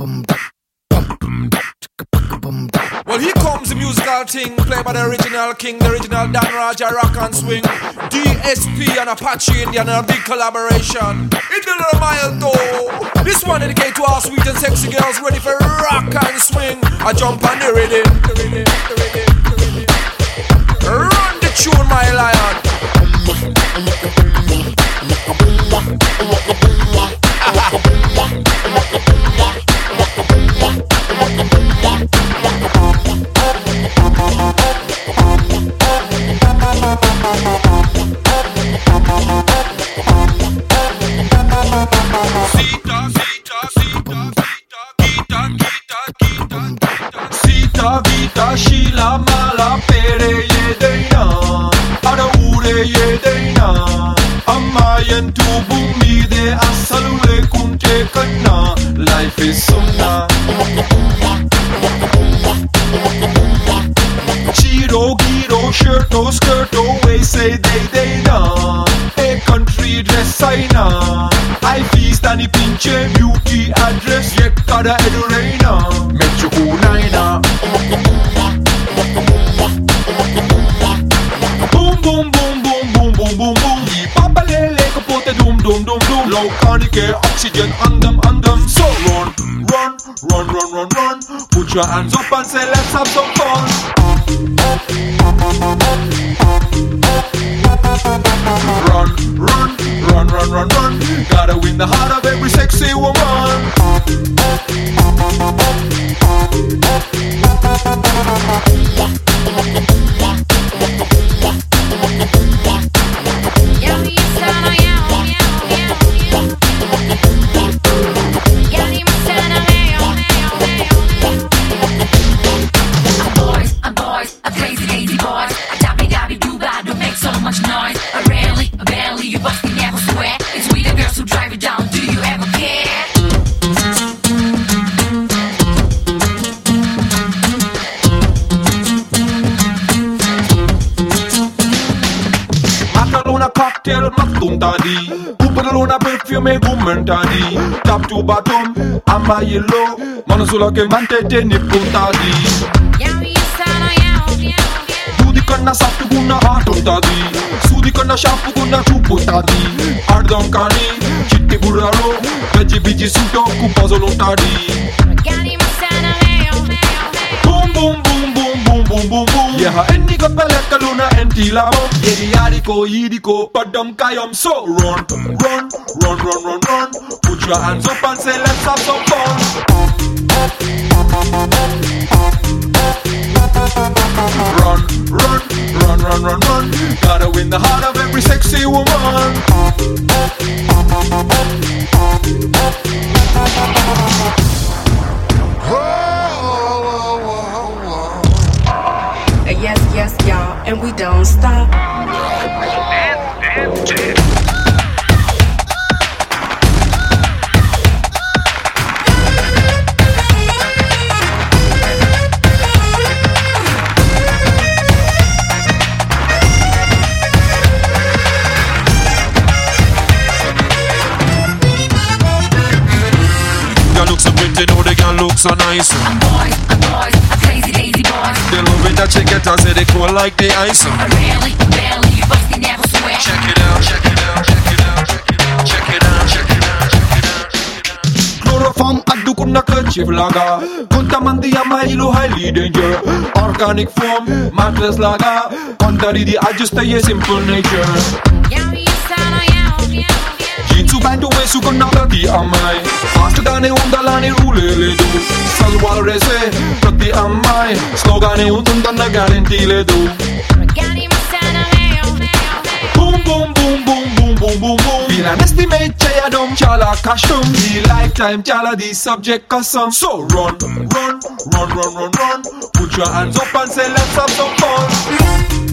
Well, here comes the musical thing played by the original king, the original Don Raja rock and swing. DSP and Apache Indian a big collaboration. It's a little mile though. This one dedicated to all sweet and sexy girls ready for rock and swing. I jump on the rhythm. Vita, vita și la mala pere e de ea. Arăure e de ea. Ama e în tubul mi de asalule cum te căna Life is sumna Chiro, giro, shirt, o skirt, o waist, say they, they, na A country dress, I na I feast, any pinche beauty address, e gotta adorate Low-carnike, eh, oxygen on them, on them. So run, run, run, run, run, run. Put your hands up and say let's have some fun. Run, run, run, run, run, run. Gotta win the heart of every sexy woman. cocktail maktundadi Kupelona perfume gumentadi Tap to bottom, ama yellow. Mano solo che mantete ni puntadi Sudi కన్నా సత్తుకున్న ఆట ఉంటుంది సూది కన్నా షాపుకున్న చూపుంటుంది ఆడదాం కానీ చిట్టి గుర్రాలు గజ్జి బిజ్జి సూటోకు పజలుంటాడి boom boom boom boom boom boom. Yeah, एंडी को पहले कलूना एंटी लाबो येरी यारी को ईरी को पडम कायम so. Run run run run run run. Put your hands up and say let's have some fun. Run run run run run run. Gotta win the heart of every sexy woman. don't stop. Dance, dance, so pretty, now the girl so nice. cause it cool like the ice. Really, really, you must never swear. Check it out, check it out, check it out, check it out, check it out, check it out. Chloroform addu kunna kerchief laga. Kuntamandi yama ilu highly danger. Organic form, mattress laga. Contrary the adjusta ye simple nature. Jeans pant వేసుకున్న ప్రతి అమ్మాయి fast గానే ఉండాలని రూలే లేదు సల్వారు రేసే amici a mai Slogani un tundan na garantile du Organima sana meo Boom boom boom boom boom boom boom boom. Bila nesti me chaya dom chala kashum The lifetime the subject So run, run, run, run, run, run. Put your hands up and some fun.